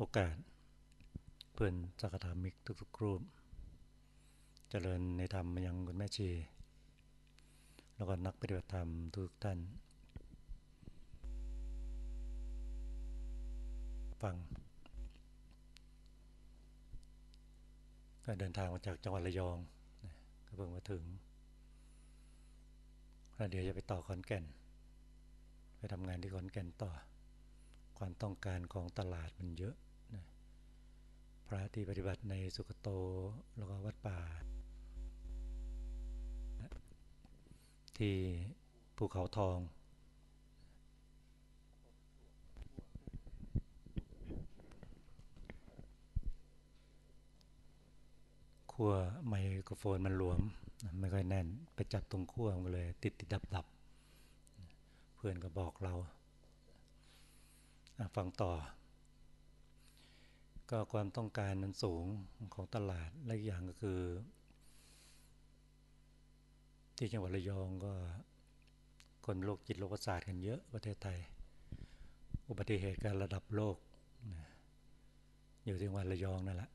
โอกาส เพื่อนสักธรรมิกทุกๆรูปเจริญในธรรมยังคุณแม่ชี แล้วก็นักปฏิบัติธรรมทุกท่าน ฟังก็เดินทางมาจากจังหวัดระยอง ก็เพิ่งมาถึงแล้วเดี๋ยวจะไปต่อขอนแก่น ไปทำงานที่ขอนแก่นต่อ ความต้องการของตลาดมันเยอะ พระที่ปฏิบัติในสุกโตแล้วก็วัดป่า ที่ภูเขาทอง ขั้วไมโครโฟนมันหลวม ไม่ค่อยแน่น ไปจับตรงขั้วมันเลย ติดติดดับดับเพื่อนก็บอกเรา ฟังต่อ ก็ความต้องการนั้นสูงของตลาดและอีกอย่างก็คือ ที่จังหวัดระยองก็คนโรคจิตโรคประสาทกันเยอะประเทศไทย อุบัติเหตุการระดับโลกอยู่ที่จังหวัดระยองนั่นแหละ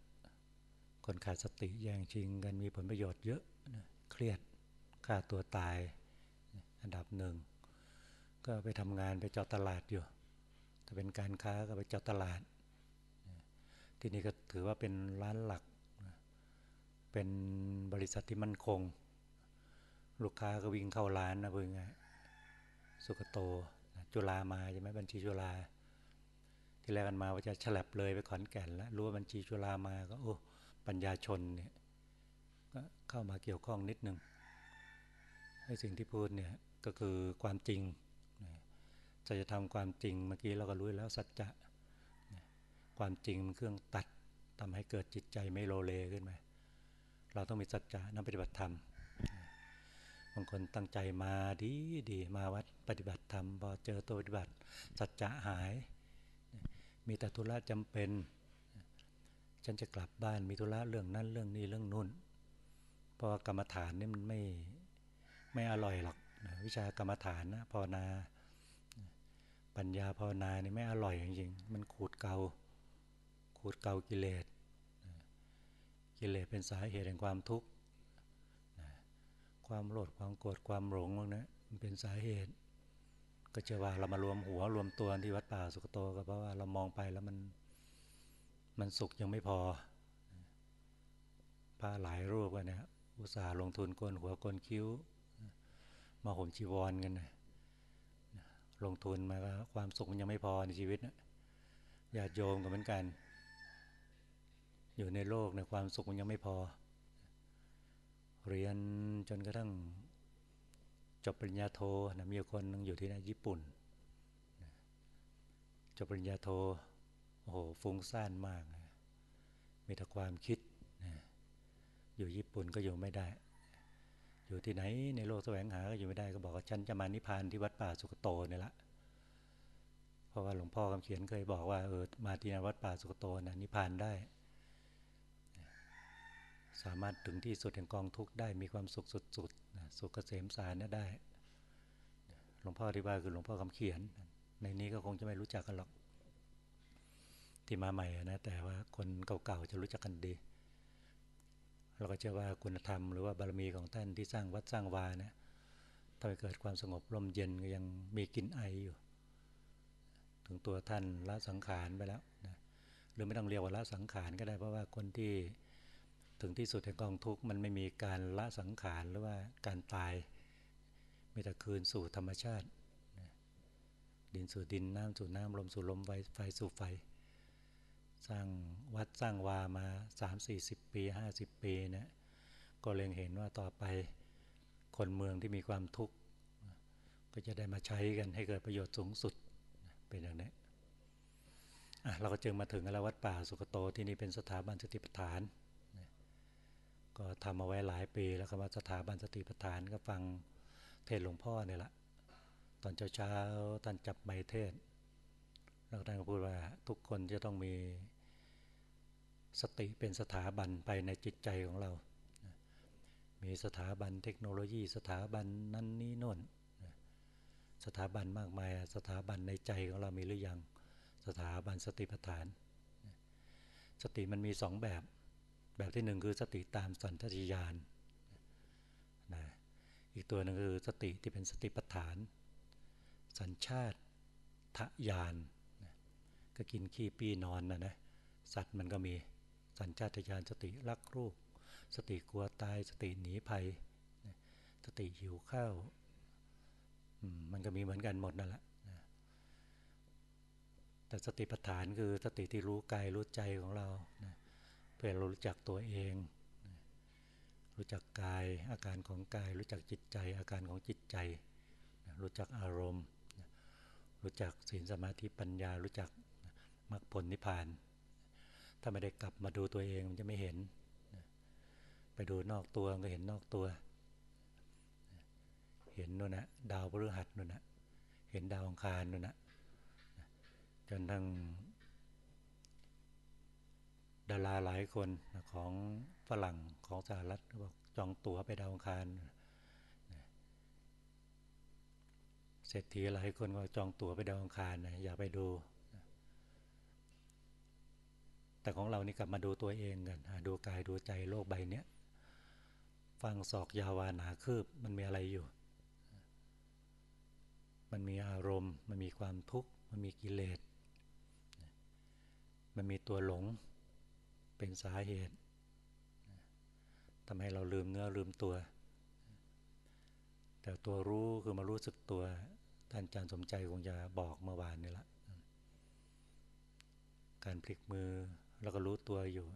คนขาดสติแย่งชิงกันมีผลประโยชน์เยอะเครียดฆ่าตัวตายอันดับหนึ่งก็ไปทำงานไปเจาะตลาดอยู่ถ้าเป็นการค้าก็ไปเจาะตลาด ที่นี่ก็ถือว่าเป็นร้านหลัก เป็นบริษัทที่มั่นคง ลูกค้าก็วิ่งเข้าร้านนะเพื่อนไงสุกโตจุฬามาใช่ไหมบัญชีจุฬาที่แรกกันมาว่าจะฉลับเลยไปขอนแก่นแล้วรู้ว่าบัญชีจุฬามาก็โอ้ปัญญาชนเนี่ยก็เข้ามาเกี่ยวข้องนิดนึงให้สิ่งที่พูดเนี่ยก็คือความจริงจะจะทำความจริงเมื่อกี้เราก็รู้แล้วสัจจะ ความจริงมันเครื่องตัดทำให้เกิดจิตใจไม่โลเลขึ้นไหมเราต้องมีสัจจะนักปฏิบัติธรรมบางคนตั้งใจมาดีดีมาวัดปฏิบัติธรรมพอเจอตัวปฏิบัติสัจจะหาย มีแต่ธุระจำเป็น ฉันจะกลับบ้านมีธุระเรื่องนั้นเรื่องนี้เรื่องนู่นเพราะกรรมฐานนี่มันไม่ไม่อร่อยหรอกวิชากรรมฐานนะภาวนาปัญญาภาวนานี่ไม่อร่อยจริงๆมันขูดเก่า ขูดเกากิเลสกิเลสเป็นสาเหตุแห่งความทุกข์ความโลดความโกรธความหลงพวกนี้มันเป็นสาเหตุ ก็จะว่าเรามารวมหัวรวมตัวที่วัดป่าสุกโตก็เพราะว่าเรามองไปแล้วมันมันสุขยังไม่พอพระหลายรูปกันเนี่ยอุตส่าห์ลงทุนกนหัวกนคิ้ว มาห่มจีวรกันนะลงทุนมาความสุขมันยังไม่พอในชีวิตนะญาติโยมก็เหมือนกัน อยู่ในโลกในความสุขมันยังไม่พอ เรียนจนกระทั่งจบปริญญาโทนะมีคนนึงอยู่ที่นั่นญี่ปุ่นจบปริญญาโทโอ้โหฟุ้งซ่านมากมีแต่ความคิดอยู่ญี่ปุ่นก็อยู่ไม่ได้ อยู่ที่ไหนในโลกแสวงหาก็อยู่ไม่ได้ก็บอกว่าฉันจะมานิพพานที่วัดป่าสุกโตนี่ละเพราะว่าหลวงพ่อคำเขียนเคยบอกว่าเออมาที่วัดป่าสุกโตนะนิพพานได้ สามารถถึงที่สุดแห่งกองทุกข์ได้มีความสุขสุดๆสุขเกษมสารนี่ได้หลวงพ่อที่ว่าคือหลวงพ่อคำเขียน ในนี้ก็คงจะไม่รู้จักกันหรอก ที่มาใหม่นะแต่ว่าคนเก่าๆจะรู้จักกันดีเราก็เชื่อว่าคุณธรรมหรือว่าบารมีของท่านที่สร้างวัดสร้างวานะทำให้เกิดความสงบร่มเย็นก็ยังมีกลิ่นไออยู่ ถึงตัวท่านละสังขารไปแล้วนะหรือไม่ต้องเรียกว่าละสังขารก็ได้เพราะว่าคนที่ ถึงที่สุดแห่งกองทุกข์มันไม่มีการละสังขารหรือว่าการตายมีแต่คืนสู่ธรรมชาติ ดินสู่ดินน้ำสู่น้ำลมสู่ลมไฟไฟสู่ไฟ สร้างวัดสร้างวามา 3-40 ปี 50 ปีนะก็เล็งเห็นว่าต่อไปคนเมืองที่มีความทุกข์ ก็จะได้มาใช้กันให้เกิดประโยชน์สูงสุดเป็นอย่างนี้เราก็จึงมาถึงแล้ววัดป่าสุกโตที่นี่เป็นสถาบันสติปัฏฐาน ก็ทำมาไว้หลายปีแล้วก็มาสถาบันสติปัฏฐานก็ฟังเทศหลวงพ่อเนี่ยละตอนเช้าๆท่านจับไมเทศแล้วท่านก็พูดว่าทุกคนจะต้องมีสติเป็นสถาบันไปในจิตใจของเรา มีสถาบันเทคโนโลยีสถาบันนั้นนี้น่น สถาบันมากมาย สถาบันในใจของเรามีหรือยัง สถาบันสติปัฏฐาน สติมันมีสองแบบ แบบที่หนึ่งคือสติตามสัญชาตญาณนะอีกตัวหนึ่งคือสติที่เป็นสติปัฏฐาน สัญชาติทะยานนะก็กินขี้ปีนอนนะนะสัตว์มันก็มีสัญชาตญาณสติรักรูป สติกลัวตาย สติหนีภัย สติหิวข้าวมันก็มีเหมือนกันหมดนั่นแหละแต่สติปัฏฐานคือสติที่รู้กายรู้ใจของเราเพื่อเรารู้จักตัวเอง รู้จักกายอาการของกาย รู้จักจิตใจ อาการของจิตใจ รู้จักอารมณ์ รู้จักศีลสมาธิปัญญา รู้จักมรรคผลนิพพาน ถ้าไม่ได้กลับมาดูตัวเองมันจะไม่เห็น ไปดูนอกตัวก็เห็นนอกตัว เห็นนู่นนะดาวพฤหัสนู่นนะเห็นดาวอังคารนู่นนะจนทั้ง ดาราหลายคนของฝรั่งของสหรัฐบอกจองตั๋วไปดาวอังคารเศรษฐีหลายคนก็จองตั๋วไปดาวอังคารนะอย่าไปดู แต่ของเรานี่กลับมาดูตัวเองกันดูกายดูใจโลกใบนี้ฟังศอกยาวาหนาคืบมันมีอะไรอยู่ มันมีอารมณ์ มันมีความทุกข์ มันมีกิเลส มันมีตัวหลง เป็นสาเหตุทำให้เราลืมเนื้อลืมตัว แต่ตัวรู้คือมารู้สึกตัว ท่านอาจารย์สมใจคงจะบอกเมื่อวานนี่แหละการพลิกมือแล้วก็รู้ตัวอยู่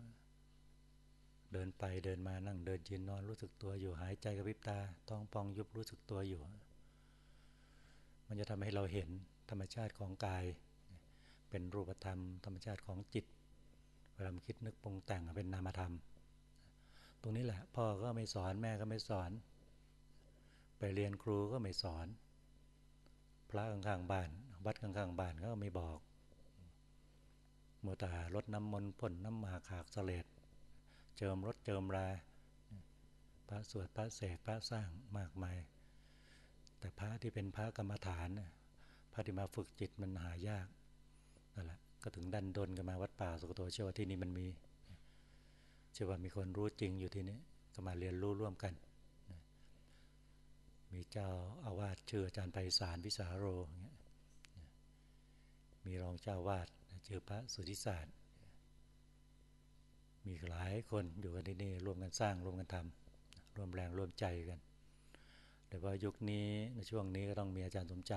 เดินไปเดินมานั่งเดินยืนนอนรู้สึกตัวอยู่หายใจกับวิบตาท้องปองยุบรู้สึกตัวอยู่ มันจะทำให้เราเห็นธรรมชาติของกาย เป็นรูปธรรม ธรรมชาติของจิต เวลาคิดนึกปรุงแต่งเป็นนามธรรม ตรงนี้แหละ พ่อก็ไม่สอนแม่ก็ไม่สอน ไปเรียนครูก็ไม่สอน พระข้างๆบ้าน วัดข้างๆบ้านก็ไม่บอกมัวแต่รดน้ำมนต์พ่นน้ำมาขากเสลดเจิมรถเจิมราพระสวดพระเสกพระสร้างมากมาย แต่พระที่เป็นพระกรรมฐานพระที่มาฝึกจิตมันหายากนั่นแหละ ก็ถึงดันดนกันมาวัดป่าสุกโตเชื่อว่าที่นี่มันมีเชื่อว่ามีคนรู้จริงอยู่ที่นี้ก็มาเรียนรู้ร่วมกัน มีเจ้าอาวาสชื่ออาจารย์ไพศาลวิสาโรเงี้ยมีรองเจ้าวาดชื่อพระสุธิศาสตร์มีหลายคนอยู่กันที่นี่ร่วมกันสร้างร่วมกันทำร่วมแรงร่วมใจกันแต่ว่ายุคนี้ในช่วงนี้ก็ต้องมีอาจารย์สมใจ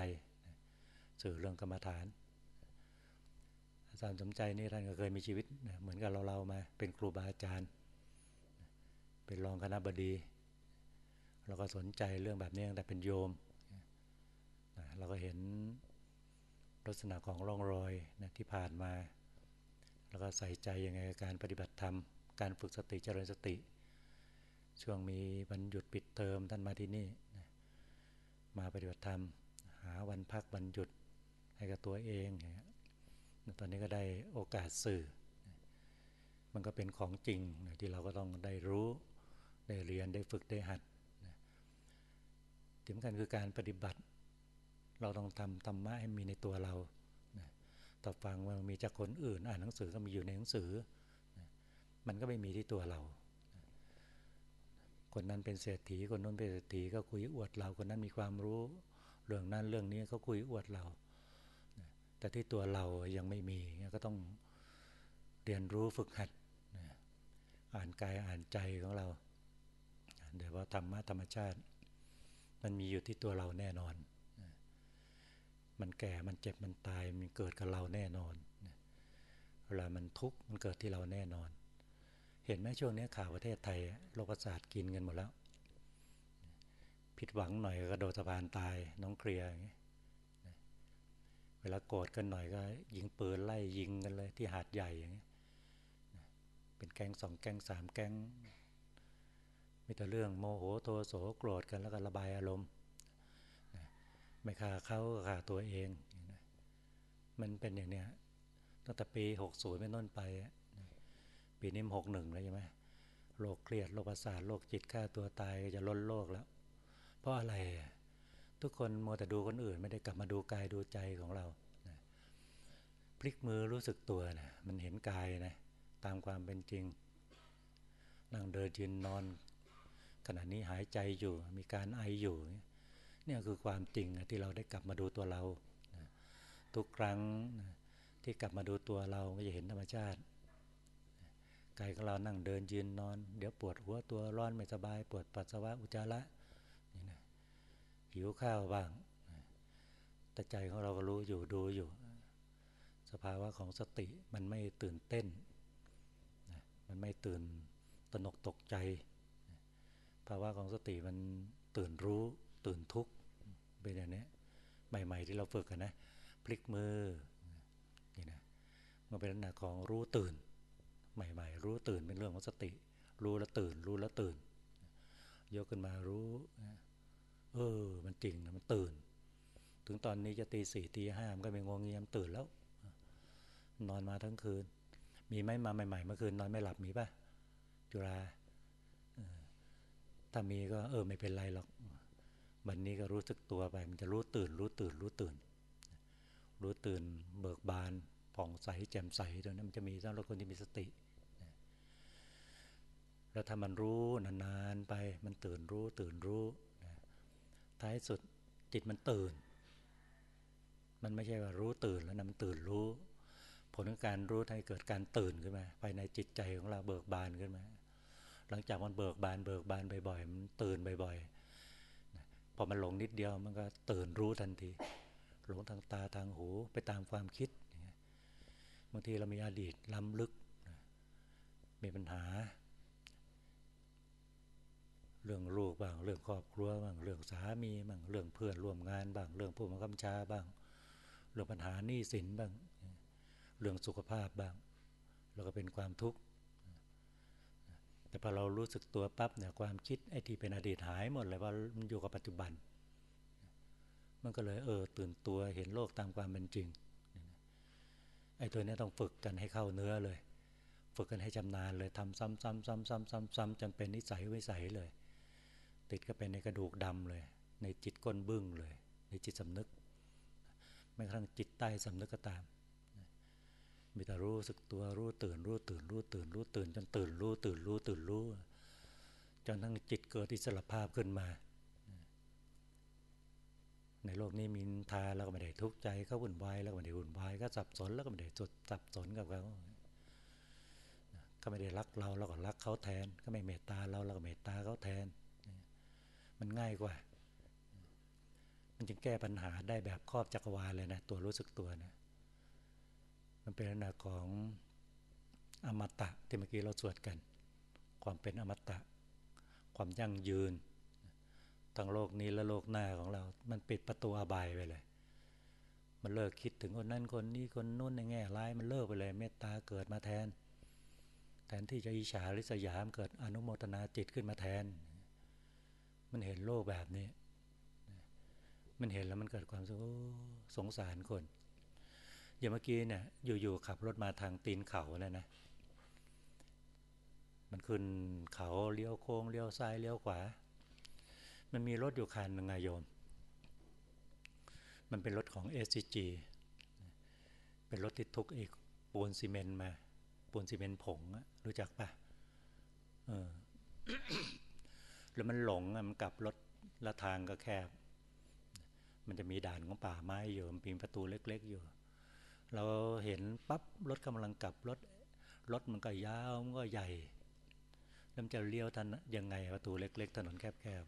สื่อเรื่องกรรมฐาน อาจารย์สมใจนี่ท่านก็เคยมีชีวิตเหมือนกับเราเรามา เป็นครูบาอาจารย์ เป็นรองคณะบดี เราก็สนใจเรื่องแบบนี้ตั้งแต่เป็นโยมเราก็เห็นลักษณะของร่องรอยนะที่ผ่านมา แล้วก็ใส่ใจยังไงการปฏิบัติธรรม การฝึกสติเจริญสติ ช่วงมีวันหยุดปิดเทอมท่านมาที่นี่นะมาปฏิบัติธรรม หาวันพักวันหยุดให้กับตัวเอง ตอนนี้ก็ได้โอกาสสื่อ มันก็เป็นของจริงที่เราก็ต้องได้รู้ ได้เรียนได้ฝึกได้หัดสำคัญคือการปฏิบัติ เราต้องทำธรรมะให้มีในตัวเราต่อฟังว่ามีจากคนอื่น อ่านหนังสือก็มีอยู่ในหนังสือ มันก็ไม่มีที่ตัวเรา คนนั้นเป็นเศรษฐี คนนั้นเป็นเศรษฐีก็คุยอวดเรา คนนั้นมีความรู้ เรื่องนั้นเรื่องนี้เขาคุยอวดเรา แต่ที่ตัวเรายังไม่มีก็ต้องเรียนรู้ฝึกหัดอ่านกายอ่านใจของเราเดี๋ยวว่าธรรมะธรรมชาติ มันมีอยู่ที่ตัวเราแน่นอน มันแก่มันเจ็บมันตายมันเกิดกับเราแน่นอนเวลามันทุกข์มันเกิดที่เราแน่นอน เห็นไหมช่วงนี้ข่าวประเทศไทยโรคประสาทกินกันหมดแล้ว ผิดหวังหน่อยก็โดดสะพานตายน้องเคลียร์อย่างนี้ เวลาโกรธกันหน่อยก็ยิงปืนไล่ยิงกันเลยที่หาดใหญ่อย่างนี้เป็นแก๊งสองแก๊งสามแก๊งมีแต่เรื่องโมโหโทโสโกรธกันแล้วก็ระบายอารมณ์ไม่ฆ่าเขาก็ฆ่าตัวเอง มันเป็นอย่างเนี้ยตั้งแต่ปีหกศูนย์เป็นต้นไป ปีนี้หกหนึ่งแล้วใช่ไหมโรคเครียดโรคประสาทโรคจิตฆ่าตัวตายจะล้นโลกแล้ว เพราะอะไร ทุกคนมัวแต่ดูคนอื่น ไม่ได้กลับมาดูกายดูใจของเรานะพลิกมือรู้สึกตัวนะมันเห็นกายนะตามความเป็นจริง นั่งเดินยืนนอน ขณะนี้หายใจอยู่ มีการไออยู่ เนี่ยคือความจริงที่เราได้กลับมาดูตัวเราทุกครั้งที่กลับมาดูตัวเราก็จะเห็นธรรมชาติกายของเรานั่งเดินยืนนอน เดี๋ยวปวดหัวตัวร้อนไม่สบาย ปวดปัสสาวะอุจจาระ หิวข้าวบ้าง แต่ใจของเราก็รู้อยู่ดูอยู่ สภาวะของสติมันไม่ตื่นเต้น มันไม่ตื่นตนกตกใจ ภาวะของสติมันตื่นรู้ ตื่นทุกข์เป็นอย่างนี้ใหม่ ๆ ที่เราฝึกกันนะพลิกมือนี่นะมันเป็นลักษณะของรู้ตื่น ใหม่ ๆ รู้ตื่นเป็นเรื่องของสติ รู้แล้วตื่น รู้แล้วตื่น ยกขึ้นมารู้ เออ มันจริงนะมันตื่น ถึงตอนนี้จะตีสี่ตีห้ามันก็ไม่งงเงียมตื่นแล้ว นอนมาทั้งคืน มีไหมมาใหม่ๆเมื่อคืนนอนไม่หลับมีปะจุฬาถ้ามีก็เออไม่เป็นไรหรอกวันนี้ก็รู้สึกตัวไป มันจะรู้ตื่น รู้ตื่น รู้ตื่น รู้ตื่น เบิกบานผ่องใสแจ่มใสตรงนั้นมันจะมีสำหรับคนที่มีสติแล้วถ้ามันรู้นานๆไปมันตื่นรู้ตื่นรู้ ท้ายสุดจิตมันตื่น มันไม่ใช่ว่ารู้ตื่นแล้วนะมันตื่นรู้ ผลของการรู้ทำให้เกิดการตื่นขึ้นมาภายในจิตใจของเราเบิกบานขึ้นมา หลังจากมันเบิกบานเบิกบานบ่อยๆมันตื่นบ่อยๆพอมันหลงนิดเดียวมันก็ตื่นรู้ทันที หลงทางตาทางหูไปตามความคิดบางทีเรามีอดีตล้ำลึก มีปัญหา เรื่องลูกบ้าง เรื่องครอบครัวบ้าง เรื่องสามีบ้าง เรื่องเพื่อนร่วมงานบ้าง เรื่องผู้บังคับชาบ้าง เรื่องปัญหาหนี้สินบ้าง เรื่องสุขภาพบ้าง แล้วก็เป็นความทุกข์ แต่พอเรารู้สึกตัวปั๊บเนี่ยความคิดไอ้ที่เป็นอดีตหายหมดเลยว่ามันอยู่กับปัจจุบัน มันก็เลยเออตื่นตัวเห็นโลกตามความเป็นจริง ไอ้ตัวนี้ต้องฝึกกันให้เข้าเนื้อเลย ฝึกกันให้จำนานเลยทำซ้ำๆซ้ำๆๆจนเป็นนิสัยวิสัยเลย ติดก็เป็นในกระดูกดำเลย ในจิตก้นบึ้งเลย ในจิตสำนึกแม้กระทั่งจิตใต้สำนึกก็ตามมีแต่รู้สึกตัวรู้ตื่น รู้ตื่น รู้ตื่น รู้ตื่น จนตื่น รู้ตื่น รู้ตื่นรู้จนทั้งจิตเกิดอิสระภาพขึ้นมา ในโลกนี้มีทาแล้วก็ไม่ได้ทุกข์ใจเขาวุ่นวายแล้วก็ไม่ได้วุ่นวายก็สับสนแล้วก็ไม่ได้จดสับสนกับเขาก็ไม่ได้รักเราเราก็รักเขาแทน ก็ไม่เมตตาเราเราก็เมตตาเขาแทน มันง่ายกว่า มันจึงแก้ปัญหาได้แบบครอบจักรวาลเลยนะ ตัวรู้สึกตัวนะมันเป็นลักษณะของอมตะที่เมื่อกี้เราสวดกัน ความเป็นอมตะ ความยั่งยืนทั้งโลกนี้และโลกหน้าของเรา มันปิดประตูอบายไปเลยมันเลิกคิดถึงคนนั้นคนนี้คนนู้นในแง่ร้ายมันเลิกไปเลยเมตตาเกิดมาแทน แทนที่จะอิจฉาริษยามเกิดอนุโมทนาจิตขึ้นมาแทน มันเห็นโลกแบบนี้ มันเห็นแล้วมันเกิดความสงสารคน อย่างเมื่อกี้เนี่ยอยู่ๆขับรถมาทางตีนเขาเนี่ยนะ มันขึ้นเขาเลี้ยวโค้งเลี้ยวซ้ายเลี้ยวขวา มันมีรถอยู่คันหนึ่งไงโยม มันเป็นรถของ SCG เป็นรถที่ทุกเอกปูนซีเมนต์มาปูนซีเมนต์ผงรู้จักปะเออ แล้วมันหลงมันกลับรถละทางก็แคบ มันจะมีด่านของป่าไม้อยู่มันมีประตูเล็ก ๆ อยู่ เราเห็นปั๊บรถกำลังกลับรถรถมันก็ยาวมันก็ใหญ่แล้วจะเลี้ยวทันยังไงประตูเล็ก ๆ ถนนแคบ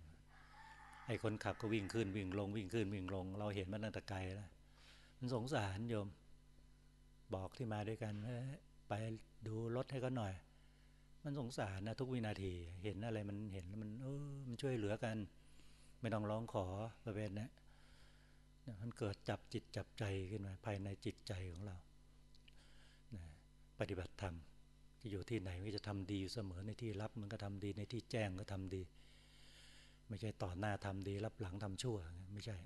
ๆไอ้คนขับก็วิ่งขึ้นวิ่งลงวิ่งขึ้นวิ่งลง เราเห็นมันตั้งแต่ไกลแล้วมันสงสารโยม บอกที่มาด้วยกันไปดูรถให้ก็หน่อย มันสงสารนะทุกวินาที เห็นอะไรมันเห็นแล้วมันเออมันช่วยเหลือกัน ไม่ต้องร้องขอประเภทนี้มันเกิดจับจิตจับใจขึ้นมาภายในจิตใจของเราปฏิบัติธรรมที่อยู่ที่ไหนก็จะทำดีอยู่เสมอในที่รับมันก็ทำดีในที่แจ้งก็ทำดี ไม่ใช่ต่อหน้าทำดีรับหลังทำชั่วไม่ใช่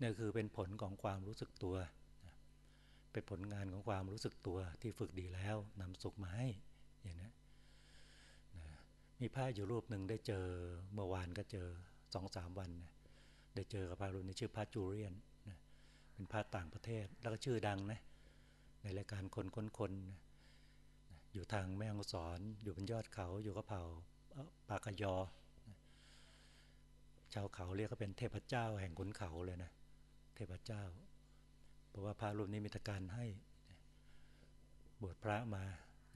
นี่คือเป็นผลของความรู้สึกตัวเป็นผลงานของความรู้สึกตัวที่ฝึกดีแล้วนำสุขมาให้ อย่างนี้มีพระอยู่รูปหนึ่งได้เจอเมื่อวานก็เจอสองสามวันนะได้เจอกับพระรูปนี้ชื่อพระจูเรียนนะเป็นพระต่างประเทศแล้วก็ชื่อดังนะในรายการคนคนคนนะอยู่ทางแม่ฮ่องสอน อยู่บนยอดเขาอยู่กับเผ่าปากยอชาวเขาเรียกก็เป็นเทพเจ้าแห่งขุนเขาเลยนะเทพเจ้า เพราะว่าพระรูปนี้มีตการให้บวชพระมา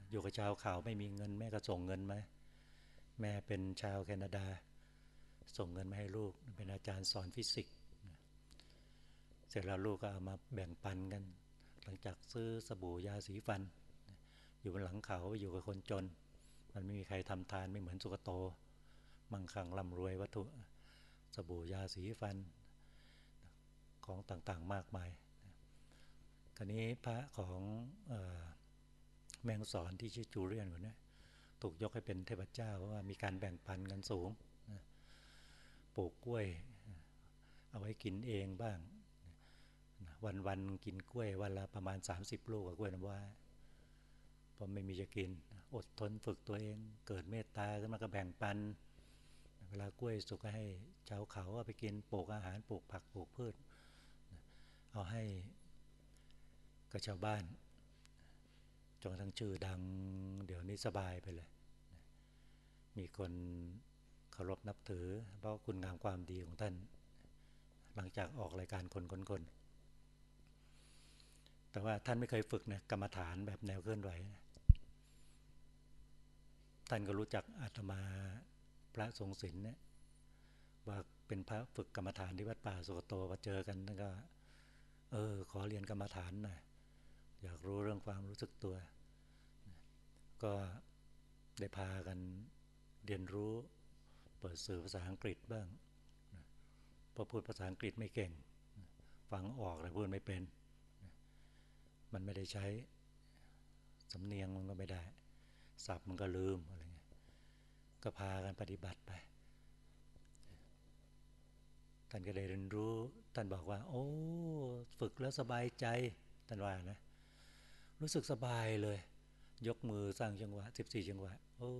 อยู่กับชาวเขาไม่มีเงินแม่ก็ส่งเงินมาแม่เป็นชาวแคนาดา ส่งเงินมาให้ลูกเป็นอาจารย์สอนฟิสิกส์เสร็จแล้วลูกก็เอามาแบ่งปันกัน หลังจากซื้อสบู่ยาสีฟัน อยู่บนหลังเขาอยู่กับคนจน มันไม่มีใครทำทานไม่เหมือนสุกโต มั่งคั่งร่ำรวยวัตถุสบู่ยาสีฟันของต่างๆมากมายคราวนี้พระของ แมงสอนที่ชื่อจูเลียนคนนี้ถูกยกให้เป็นเทพเจ้าเพราะว่ามีการแบ่งปันกันสูงปลูกกล้วย เอาไว้กินเองบ้าง วันวันกินกล้วยวันละประมาณ 30 ลูกกับกล้วยน้ำว้าพอไม่มีจะกิน อดทนฝึกตัวเอง เกิดเมตตาขึ้นมาก็แบ่งปัน เวลากล้วยสุกก็ให้ชาวเขาเอาไปกินปลูกอาหารปลูกผักปลูกพืช เอาให้กับชาวบ้าน จนทั้งชื่อดัง เดี๋ยวนี้สบายไปเลย มีคนเคารพนับถือ เพราะคุณงามความดีของท่าน หลังจากออกรายการคนคนคนแต่ว่าท่านไม่เคยฝึกนะกรรมฐานแบบแนวเคลื่อนไหวนะท่านก็รู้จักอาตมาพระทรงศิลป์เนี่ยว่าเป็นพระฝึกกรรมฐานที่วัดป่าสุกโตพอเจอกันท่านก็ เออ ขอเรียนกรรมฐานหน่อย อยากรู้เรื่องความรู้สึกตัว ก็ได้พากันเรียนรู้ เปิดสื่อภาษาอังกฤษบ้างพอพูดภาษาอังกฤษไม่เก่ง ฟังออกแต่พูดไม่เป็น มันไม่ได้ใช้สำเนียงมันก็ไม่ได้สับมันก็ลืมอะไรเงี้ยก็พากันปฏิบัติไป ท่านก็ได้เรียนรู้ ท่านบอกว่า โอ้ ฝึกแล้วสบายใจ ท่านว่านะ รู้สึกสบายเลย ยกมือสร้างจังหวะสิบสี่จังหวะโอ้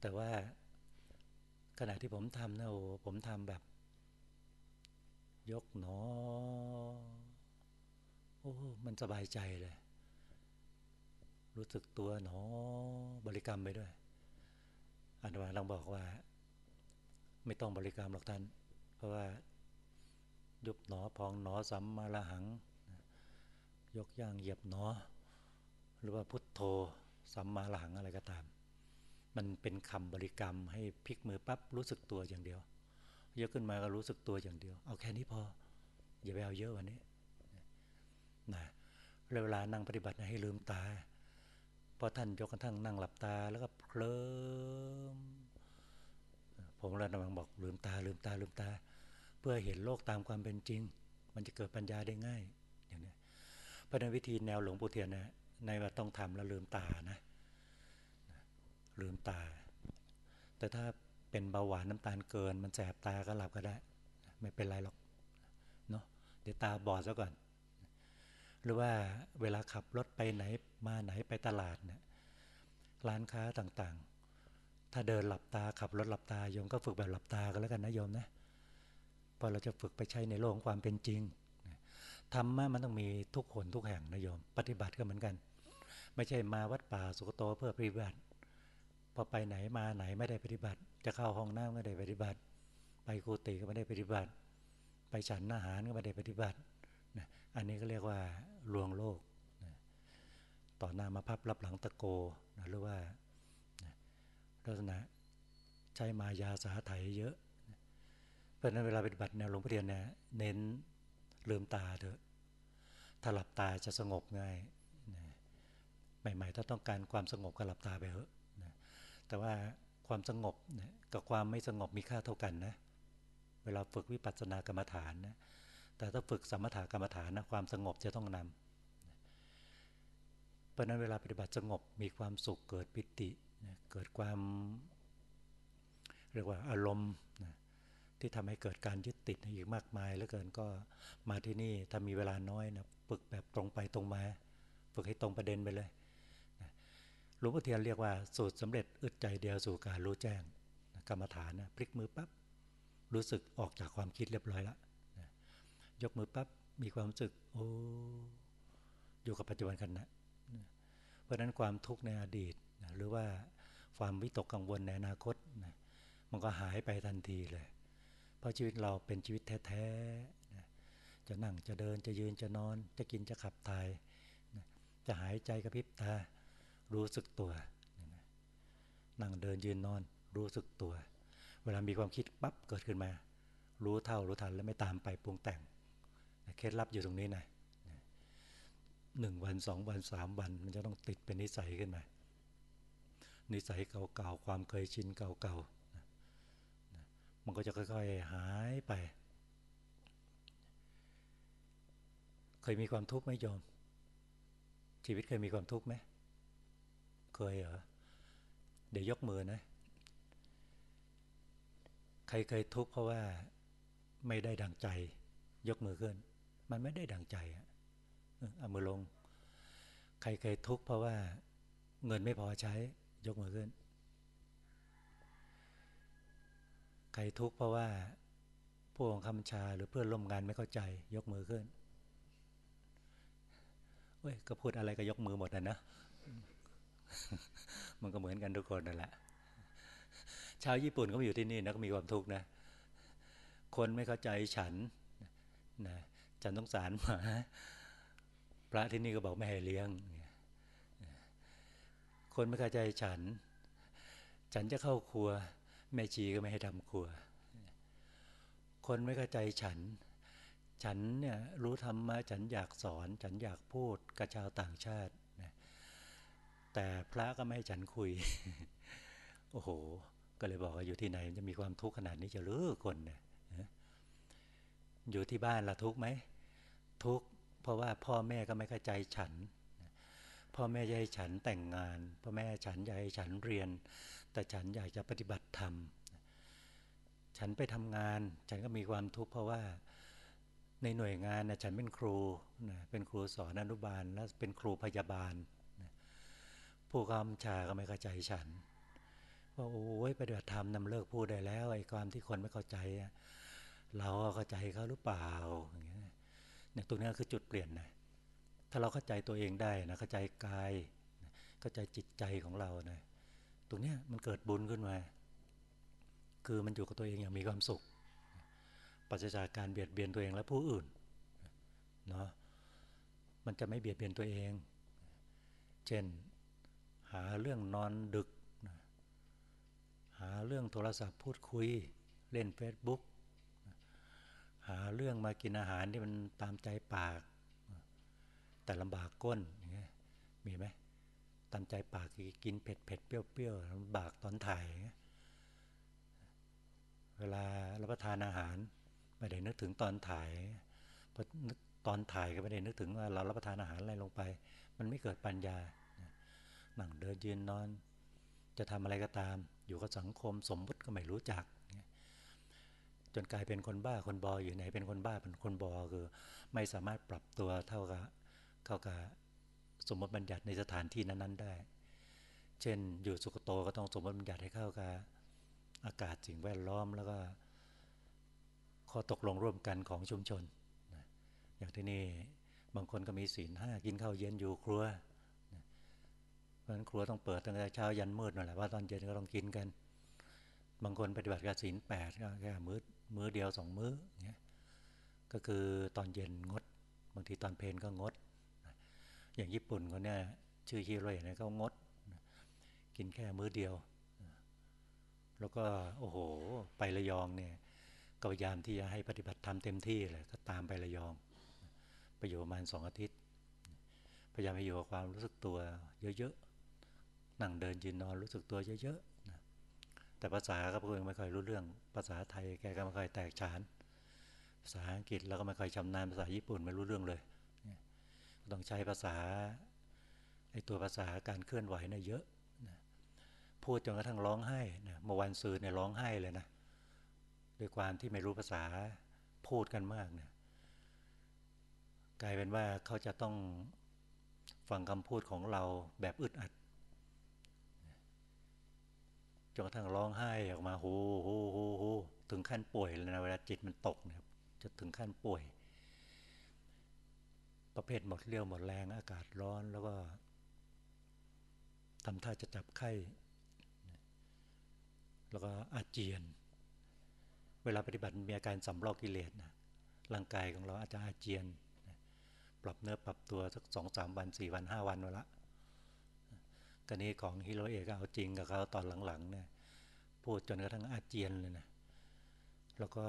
แต่ว่าขณะที่ผมทำนะโอ้ผมทำแบบ ยกหนอ โอ้มันสบายใจเลย รู้สึกตัวหนอบริกรรมไปด้วยอันว่าลองบอกว่า ไม่ต้องบริกรรมหรอกท่าน เพราะว่า ยุบหนอพองหนอสัมมาละหัง ยกย่างเหยียบหนอหรือว่าพุทโธสัมมาหลังอะไรก็ตาม มันเป็นคำบริกรรมให้พลิกมือปั๊บรู้สึกตัวอย่างเดียว ยกขึ้นมาก็รู้สึกตัวอย่างเดียว เอาแค่นี้พอ อย่าไปเอาเยอะวันนี้นะเวลานั่งปฏิบัติให้ลืมตาพอท่านยกกระทั่งนั่งหลับตาแล้วก็เคลิ้มผมเลยกำลังบอกลืมตาลืมตาลืมตา เพื่อเห็นโลกตามความเป็นจริง มันจะเกิดปัญญาได้ง่าย เพราะในวิธีแนวหลวงปู่เทียนนะในว่าต้องทำแล้วลืมตานะลืมตา แต่ถ้าเป็นเบาหวานน้ำตาลเกิน มันแสบตาก็หลับก็ได้ ไม่เป็นไรหรอกเนาะเดี๋ยวตาบอดซะก่อน หรือว่าเวลาขับรถไปไหนมาไหนไปตลาดเนี่ยร้านค้าต่างๆ ถ้าเดินหลับตาขับรถหลับตาโยมก็ฝึกแบบหลับตากันแล้วกันนะโยมนะพอเราจะฝึกไปใช้ในโลกของความเป็นจริง ธรรมะมันต้องมีทุกคนทุกแห่งนะโยม ปฏิบัติก็เหมือนกัน ไม่ใช่มาวัดป่าสุกโตเพื่อปฏิบัติ พอไปไหนมาไหนไม่ได้ปฏิบัติ จะเข้าห้องน้ำก็ไม่ได้ปฏิบัติ ไปกุฏิก็ไม่ได้ปฏิบัติ ไปฉันอาหารก็ไม่ได้ปฏิบัตินะอันนี้ก็เรียกว่าลวงโลกนะต่อหน้ามาพับรับหลังตะโกนะหรือว่านะลักษณะใช้มายาสาไถเยอะนะเพราะนั้นเวลาปฏิบัติแนวหลวงพ่อเรียนเนี่ยเน้น ลืมตาเถอะถ้าหลับตาจะสงบง่ายนะใหม่ๆ ถ้าต้องการความสงบก็หลับตาไปเถอะแต่ว่าความสงบนะกับความไม่สงบมีค่าเท่ากันนะ เวลาฝึกวิปัสสนากรรมฐานนะ แต่ถ้าฝึกสมถกรรมฐานนะความสงบจะต้องนำเพราะนั้นเวลาปฏิบัติสงบมีความสุขเกิดปิตินะเกิดความเรียกว่าอารมณ์นะ ที่ทำให้เกิดการยึดติดอีกมากมายแล้วเกินก็มาที่นี่ถ้ามีเวลาน้อยนะฝึกแบบตรงไปตรงมาฝึกให้ตรงประเด็นไปเลยหลวงพ่อเทียนเรียกว่าสูตรสำเร็จอึดใจเดียวสู่การรู้แจ้งกรรมฐานนะพลิกมือปับ๊บรู้สึกออกจากความคิดเรียบร้อยแล้วยกมือปับ๊บมีความรู้สึกโอ้อยู่กับปัจจุบันกันนะเพราะฉะนั้นความทุกข์ในอดีตนะหรือว่าความวิตกกังวลในอนาคตนะมันก็หายไปทันทีเลย เพราะชีวิตเราเป็นชีวิตแท้ๆนะจะนั่งจะเดินจะยืนจะนอน จะกินจะขับถ่ายนะจะหายใจกระพริบตา รู้สึกตัวนะนั่งเดินยืนนอนรู้สึกตัว เวลามีความคิดปั๊บเกิดขึ้นมา รู้เท่ารู้ทันแล้วไม่ตามไปปรุงแต่งเคล็ดลับอยู่ตรงนี้นะหนึ่งวันสองวันสามวัน มันจะต้องติดเป็นนิสัยขึ้นมานิสัยเก่าๆความเคยชินเก่าๆ มันก็จะค่อยๆหายไป เคยมีความทุกข์ไหมโยม ชีวิตเคยมีความทุกข์ไหมเคยเหรอเดี๋ยวยกมือนะ ใครเคยทุกข์เพราะว่าไม่ได้ดังใจ ยกมือขึ้น มันไม่ได้ดังใจอะเอามือลง ใครเคยทุกข์เพราะว่าเงินไม่พอใช้ยกมือขึ้น ใครทุกข์เพราะว่าผู้ของคำชาหรือเพื่อนร่วมงานไม่เข้าใจ ยกมือขึ้นเว้ยก็พูดอะไรก็ยกมือหมดนะนะมันก็เหมือนกันทุกคนนั่นแหละชาวญี่ปุ่นก็มาอยู่ที่นี่นะก็มีความทุกข์นะ คนไม่เข้าใจฉันนะฉันต้องสารมาพระที่นี่ก็บอกไม่ให้เลี้ยง คนไม่เข้าใจฉัน ฉันจะเข้าครัว แม่ชีก็ไม่ให้ทำครัว คนไม่เข้าใจฉัน ฉันเนี่ยรู้ธรรมะฉันอยากสอน ฉันอยากพูดกับชาวต่างชาตินะแต่พระก็ไม่ให้ฉันคุย โอ้โห ก็เลยบอกว่าอยู่ที่ไหนจะมีความทุกข์ขนาดนี้จะรู้คนเนี่ยอยู่ที่บ้านละทุกไหม ทุกเพราะว่าพ่อแม่ก็ไม่เข้าใจฉันพ่อแม่ยากให้ฉันแต่งงาน พ่อแม่ฉันอยากให้ฉันเรียน แต่ฉันอยากจะปฏิบัติธรรม ฉันไปทำงาน ฉันก็มีความทุกข์เพราะว่าในหน่วยงานนะฉันเป็นครูนะเป็นครูสอนอนุบาล และเป็นครูพยาบาลนะผู้กำชาก็ไม่เข้าใจฉันว่าโอ้ยปฏิบัติธรรมนำเลิกพูดได้แล้วไอ้ความที่คนไม่เข้าใจ เราเข้าใจเขาหรือเปล่าอย่างเงี้ยเนี่ยตรงนี้คือจุดเปลี่ยนนะถ้าเราเข้าใจตัวเองได้นะเข้าใจกาย เข้าใจจิตใจของเรานะ ตรงนี้มันเกิดบุญขึ้นมา คือมันอยู่กับตัวเองอย่างมีความสุขปราศจากการเบียดเบียนตัวเองและผู้อื่นเนาะมันจะไม่เบียดเบียนตัวเอง เช่น หาเรื่องนอนดึก หาเรื่องโทรศัพท์พูดคุยเล่น Facebook หาเรื่องมากินอาหารที่มันตามใจปาก แต่ลำบากก้นอย่างเงี้ยมีไหม ตามใจปากกินเผ็ดเผ็ดเปรี้ยวเปรี้ยวลำบากตอนถ่าย เวลารับประทานอาหารไม่ได้นึกถึงตอนถ่ายพอตอนถ่ายก็ไม่ได้นึกถึงว่าเรารับประทานอาหารอะไรลงไป มันไม่เกิดปัญญานั่งเดินยืนนอน จะทำอะไรก็ตาม อยู่กับสังคมสมมุติก็ไม่รู้จัก จนกลายเป็นคนบ้าคนบออยู่ไหนเป็นคนบ้าเป็นคนบอคือ ไม่สามารถปรับตัวเท่ากับเข้ากับ สมมติบัญญัติในสถานที่นั้นๆได้ เช่นอยู่สุขโตก็ต้องสมมติบัญญัติให้เข้ากับอากาศสิ่งแวดล้อมแล้วก็ข้อตกลงร่วมกันของชุมชน อย่างที่นี่บางคนก็มีศีลห้ากินข้าวเย็นอยู่ครัวเพราะฉะนั้นครัวต้องเปิดตั้งแต่เช้ายันมืดนั่นแหละว่าตอนเย็นก็ต้องกินกัน บางคนปฏิบัติกับศีลแปดก็แค่มื้อมื้อเดียวสองมื้อเงี้ยก็คือตอนเย็นงด บางทีตอนเพลนก็งด อย่างญี่ปุ่นเขาเนี่ยชื่อฮิโรยเนี่ยเขางด กินแค่มื้อเดียว แล้วก็โอ้โห ไประยองเนี่ยก็พยายามที่จะให้ปฏิบัติธรรมเต็มที่เลยก็ตามไประยอง ไปอยู่ประมาณสองอาทิตย์ พยายามไปอยู่กับความรู้สึกตัวเยอะๆ นั่งเดินยืนนอนรู้สึกตัวเยอะๆแต่ภาษาก็เพิ่งไม่ค่อยรู้เรื่อง ภาษาไทยแกก็ไม่ค่อยแตกฉาน ภาษาอังกฤษเราก็ไม่ค่อยชำนาญภาษาญี่ปุ่นไม่รู้เรื่องเลย ต้องใช้ภาษาไอตัวภาษาการเคลื่อนไหวเนี่ยเยอะพูดจนกระทั่งร้องไห้เมื่อวันซืนเนี่ยร้องไห้เลยนะด้วยความที่ไม่รู้ภาษาพูดกันมากเนี่ยกลายเป็นว่าเขาจะต้องฟังคำพูดของเราแบบอึดอัดจนกระทั่งร้องไห้ออกมาโหโหโหโหถึงขั้นป่วยเลยนะเวลาจิตมันตกเนี่ยจะถึงขั้นป่วย ประเภทหมดเรี่ยวหมดแรงอากาศร้อนแล้วก็ทำท่าจะจับไข้ แล้วก็อาเจียน เวลาปฏิบัติมีอาการสำลอกกิเลสนะร่างกายของเราอาจจะอาเจียน ปรับเนื้อปรับตัวสักสองสามวันสี่วันห้าวันมาละกรณีของฮิโรเอะก็เอาจริงกับเขาตอนหลังๆเนี่ยพูดจนกระทั่งอาเจียนเลยนะแล้วก็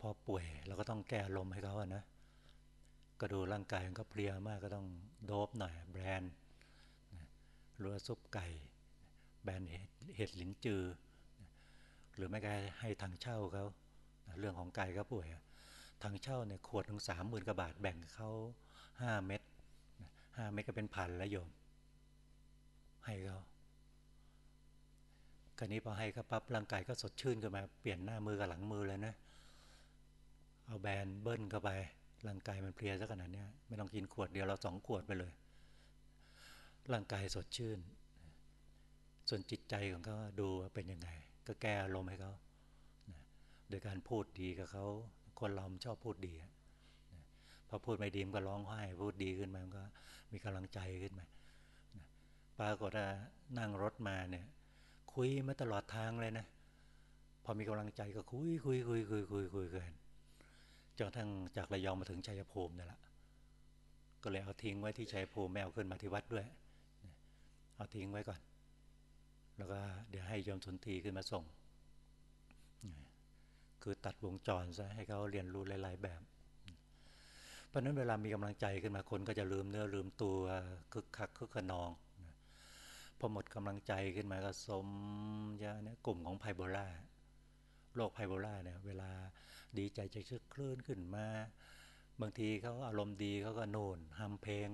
พอป่วยเราก็ต้องแก้ลมให้เขาอะนะ ก็ดูร่างกายมันก็เพลียมากก็ต้องโดบหน่อยแบรนด์รือซุปไก่ แบรนด์เห็ดเห็ดหลินจือ หรือไม่ก็ให้ทางเช่าเขาเรื่องของไก่ก็ป่วยทางเช่าเนี่ยขวดถึงสามหมื่นกว่าบาทแบ่งเขาห้าเม็ดห้าเม็ดก็เป็นพันแล้วโยม ให้เขาคราวนี้พอให้เขาปั๊บร่างกายก็สดชื่นขึ้นมา เปลี่ยนหน้ามือกับหลังมือเลยนะ เอาแบนเบิ้ลเข้าไป ร่างกายมันเพลียซะขนาดนี้ไม่ต้องกินขวดเดียวเราสองขวดไปเลย ร่างกายสดชื่น ส่วนจิตใจของเขาดูว่าเป็นยังไง ก็แก้อารมณ์ให้เขาโดยการพูดดีกับเขาคนเราชอบพูดดีพอพูดไม่ดีมันก็ร้องไห้พูดดีขึ้นมามันก็มีกำลังใจขึ้นมาปรากฏว่านั่งรถมาเนี่ย คุยมาตลอดทางเลยนะ พอมีกำลังใจก็คุยคุยคุยคุยคุยคุยกัน จนทั้งจากระยองมาถึงชัยภูมินี่แหละก็เลยเอาทิ้งไว้ที่ชัยภูมิไม่เอาขึ้นมาที่วัดด้วย เอาทิ้งไว้ก่อน แล้วก็เดี๋ยวให้ยมสุนทรีขึ้นมาส่ง คือตัดวงจรซะให้เขาเรียนรู้หลาย ๆ แบบ เพราะนั้นเวลามีกำลังใจขึ้นมาคนก็จะลืมเนื้อลืมตัวคึกคักคึกขนองพอหมดกำลังใจขึ้นมาก็สมยาเนี่ยกลุ่มของไพโบลาโรคไพโบลาเนี่ยเวลา ดีใจจะชื่นคลื่นขึ้นมา บางทีเขาอารมณ์ดีเขาก็โน่นทำเพลง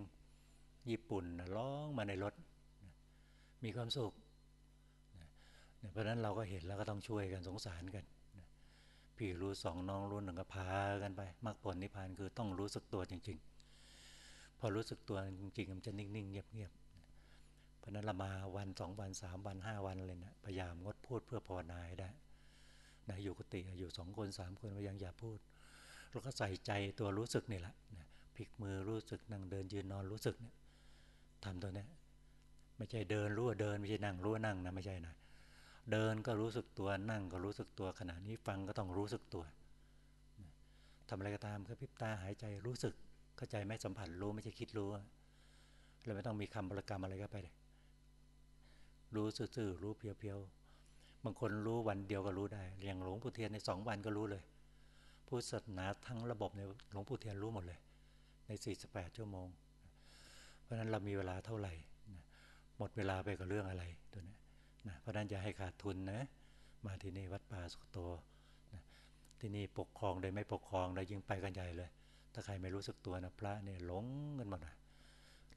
ญี่ปุ่นร้องมาในรถ มีความสุขเพราะนั้นเราก็เห็นแล้วก็ต้องช่วยกันสงสารกันพี่รู้สองน้องรู้หนึ่งก็พากันไปมรรคผลนิพพานคือต้องรู้สึกตัวจริง ๆ พอรู้สึกตัวจริงๆมันจะนิ่งๆเงียบๆเพราะนั้นเรามาวันสองวันสามวันห้าวันเลยนะพยายามงดพูดเพื่อภาวนาให้ได้ นะอยู่กุฏิอยู่สองคนสามคนยายามอย่าพูดแล้วก็ใส่ใจตัวรู้สึกนี่แหละนะพลิกมือรู้สึกนั่งเดินยืนนอนรู้สึกเนี่ยทำตัวนี้ไม่ใช่เดินรู้ว่าเดินไม่ใช่นั่งรู้ว่านั่งนะไม่ใช่นะเดินก็รู้สึกตัวนั่งก็รู้สึกตัวขณะนี้ฟังก็ต้องรู้สึกตัวทำอะไรก็ตามก็พิบตาหายใจรู้สึกเข้าใจไม่สัมผัสรู้ไม่ใช่คิดรู้เราไม่ต้องมีคำบริกรรมอะไรก็ไปเลยรู้ซื่อๆรู้เพียวๆ บางคนรู้วันเดียวก็รู้ได้ อย่างหลวงปู่เทียนในสองวันก็รู้เลยพุทธศาสนาทั้งระบบในหลวงปู่เทียนรู้หมดเลย ใน 48 ชั่วโมง เพราะนั้นเรามีเวลาเท่าไหร่หมดเวลาไปกับเรื่องอะไรตัวนี้นะเพราะนั้นอย่าให้ขาดทุนนะมาที่นี่วัดป่าสุโตนะที่นี่ปกครองโดยไม่ปกครองเรายิ่งไปกันใหญ่เลย ถ้าใครไม่รู้สึกตัวนะพระเนี่ยหลงกันหมดนะ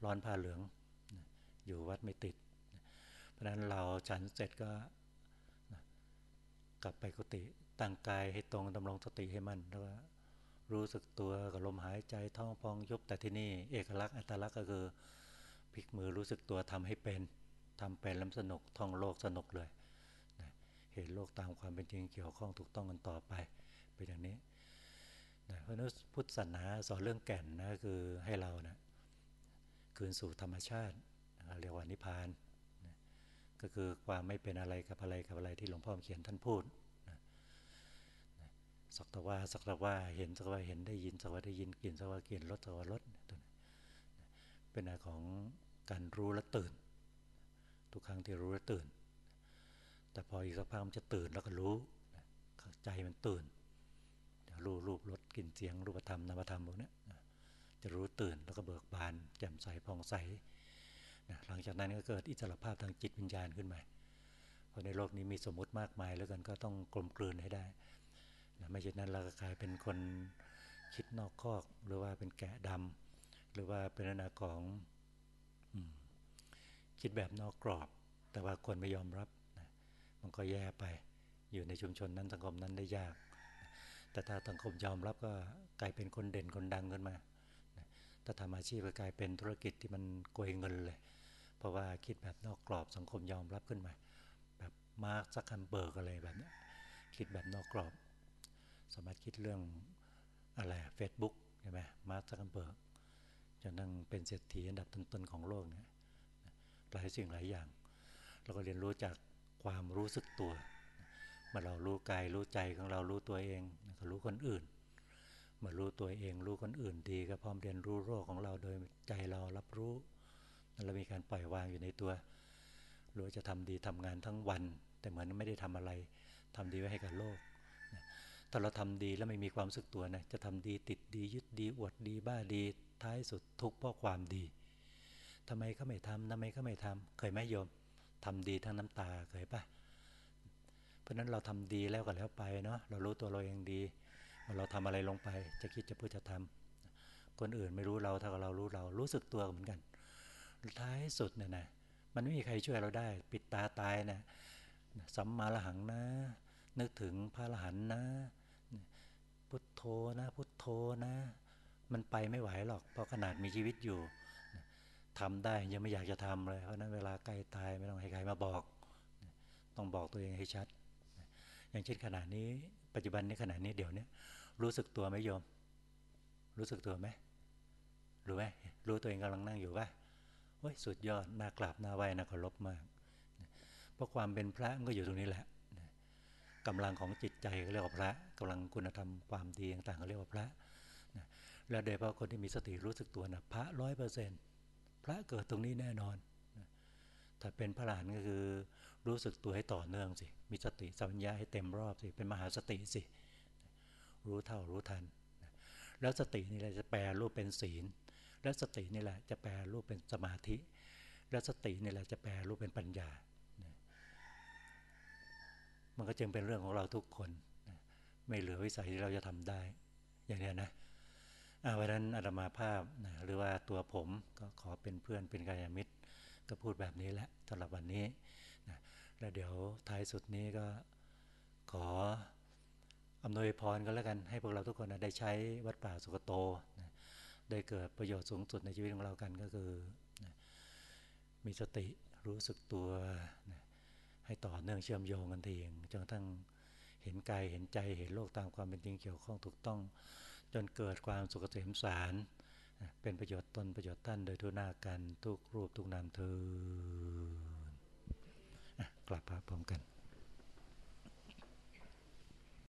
ร้อนผ้าเหลืองนะอยู่วัดไม่ติดนะเพราะนั้นเราฉันเสร็จก็ กลับไปกุฏิตั้งกายให้ตรงดำรงสติให้มั่นแล้วก็รู้สึกตัวกับลมหายใจท้องพองยุบแต่ที่นี่เอกลักษณ์อัตลักษณ์ก็คือพลิกมือรู้สึกตัวทำให้เป็นทำเป็นล้ำสนุกท่องโลกสนุกเลยนะเห็นโลกตามความเป็นจริงเกี่ยวข้องถูกต้องกันต่อไปเป็นอย่างนี้นะเพราะนั้นพุทธศาสนาสอนเรื่องแก่นนะคือให้เรานะคืนสู่ธรรมชาติเรียกว่านิพพานนะ ก็คือความไม่เป็นอะไรกับอะไรกับอะไรที่หลวงพ่อเขียนท่านพูดสักต่ว่าสักต่ว่าเห็นสักว่าเห็นได้ยินสักว่าได้ยินกลิ่นสักว่ากลิ่นรสสักว่ารสเป็นอะไรของการรู้และตื่น ทุกครั้งที่รู้แล้วตื่น แต่พออีกสักพักมันจะตื่นแล้วก็รู้ใจมันตื่นรู้รูปรสกลิ่นเสียงรูปธรรมนามธรรมพวกนี้จะรู้ตื่นแล้วก็เบิกบาน แจ่มใสผ่องใส หลังจากนั้นก็เกิดอิสรภาพทางจิตวิญญาณขึ้นมาเพราะในโลกนี้มีสมมติมากมายแล้วกันก็ต้องกลมกลืนให้ได้ไม่เช่นนั้นเราก็กลายเป็นคนคิดนอกคอก หรือว่าเป็นแกะดำหรือว่าเป็นอนาของคิดแบบนอกกรอบ แต่ว่าคนไม่ยอมรับนะมันก็แย่ไปอยู่ในชุมชนนั้นสังคมนั้นได้ยาก แต่ถ้าสังคมยอมรับก็กลายเป็นคนเด่นคนดังขึ้นมา ถ้าทำอาชีพก็กลายเป็นธุรกิจที่มันโกยเงินเลย เพราะว่าคิดแบบนอกกรอบสังคมยอมรับขึ้นมา แบบมาร์คซักเคอร์เบิร์กอะไรแบบนี้คิดแบบนอกกรอบ สามารถคิดเรื่องอะไรเฟซบุ๊กใช่ไหมมาร์คซักเคอร์เบิร์กจนนั่งเป็นเศรษฐีอันดับต้นๆของโลกเนี่ยหลายสิ่งหลายอย่างเราก็เรียนรู้จากความรู้สึกตัวเมื่อเรารู้กายรู้ใจของเรารู้ตัวเองก็รู้คนอื่น มื่อรู้ตัวเองรู้คนอื่นดีก็พร้อมเรียนรู้โรคของเราโดยใจเรารับรู้เรามีการปล่อยวางอยู่ในตัวรู้จะทำดีทำงานทั้งวัน แต่เหมือนไม่ได้ทำอะไรทำดีไว้ให้กับโลกถ้าเราทำดีแล้วไม่มีความสึกตัวนะจะทำดีติดดียึดดีอวดดีบ้าดีท้ายสุดทุกข์เพราะความดีทำไมเขาไม่ทำทำไมเขาไม่ทำเคยไหมโยมทำดีทั้งน้ำตาเคยปะเพราะนั้นเราทำดีแล้วก็แล้วไปเนาะเรารู้ตัวเราเองดี เราทำอะไรลงไป จะคิดจะพูดจะทำคนอื่นไม่รู้เราถ้าเรารู้เรารู้สึกตัวเหมือนกัน ท้ายสุดเนี่ยนะมันไม่มีใครช่วยเราได้ ปิดตาตายนะสัมมาละหังนะ นึกถึงพระละหันนะ พุทโธนะ พุทโธนะ มันไปไม่ไหวหรอก เพราะขนาดมีชีวิตอยู่ทำได้ยังไม่อยากจะทำเลย เพราะนั้นเวลาใกล้ตายไม่ต้องให้ใครมาบอก ต้องบอกตัวเองให้ชัด อย่างเช่นขณะนี้ ปัจจุบันในขณะนี้เดี๋ยวนี้รู้สึกตัวไหมโยม รู้สึกตัวไหมรู้ไหมรู้ตัวเองกำลังนั่งอยู่ป่ะโอ้ยสุดยอดน่ากราบน่าไหวน่าเคารพมากเพราะความเป็นพระมันก็อยู่ตรงนี้แหละกำลังของจิตใจก็เรียกว่าพระกำลังคุณธรรมความดีต่างๆก็เรียกว่าพระแล้วโดยเฉพาะคนที่มีสติรู้สึกตัวนะพระร้อยเปอร์เซ็นต์พระเกิดตรงนี้แน่นอนถ้าเป็นพระหลานก็คือ รู้สึกตัวให้ต่อเนื่องสิ มีสติสัมปชัญญะให้เต็มรอบสิ เป็นมหาสติสิ รู้เท่ารู้ทัน แล้วสตินี่แหละจะแปลรูปเป็นศีล แล้วสตินี่แหละจะแปลรูปเป็นสมาธิ แล้วสตินี่แหละจะแปลรูปเป็นปัญญา มันก็จึงเป็นเรื่องของเราทุกคน ไม่เหลือวิสัยที่เราจะทำได้ อย่างนี้นะวันนั้นอาตมาภาพนะหรือว่าตัวผมก็ขอเป็นเพื่อนเป็นกายมิตร ก็พูดแบบนี้แหละสำหรับวันนี้ แล้วเดี๋ยวท้ายสุดนี้ก็ขออำนวยพรกันแล้วกันให้พวกเราทุกคนนะได้ใช้วัดป่าสุกโตนะได้เกิดประโยชน์สูงสุดในชีวิตของเรากันก็คือนะมีสติรู้สึกตัวนะให้ต่อเนื่องเชื่อมโยงกันเองจนกระทั่งเห็นกายเห็นใจเห็นโลกตามความเป็นจริงเกี่ยวข้องถูกต้อง จนเกิดความสุขเกษมสารเป็นประโยชน์ตนประโยชน์ท่านโดยทุนากันทุกรูปทุกนามเธอ กลับพระพร้อมกัน